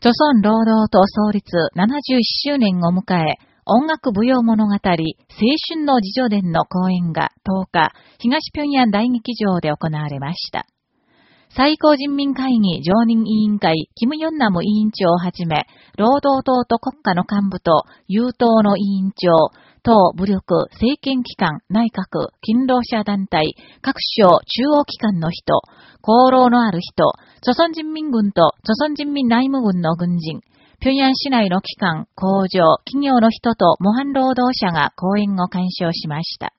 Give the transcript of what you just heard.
朝鮮労働党創立71周年を迎え、音楽舞踊物語、青春の自助伝の公演が10日、東平壌大劇場で行われました。最高人民会議常任委員会、キム・ヨンナム委員長をはじめ、労働党と国家の幹部と、有党の委員長、党、武力、政権機関、内閣、勤労者団体、各省、中央機関の人、功労のある人、朝鮮人民軍と朝鮮人民内務軍の軍人、平壌市内の機関、工場、企業の人と模範労働者が講演を鑑賞しました。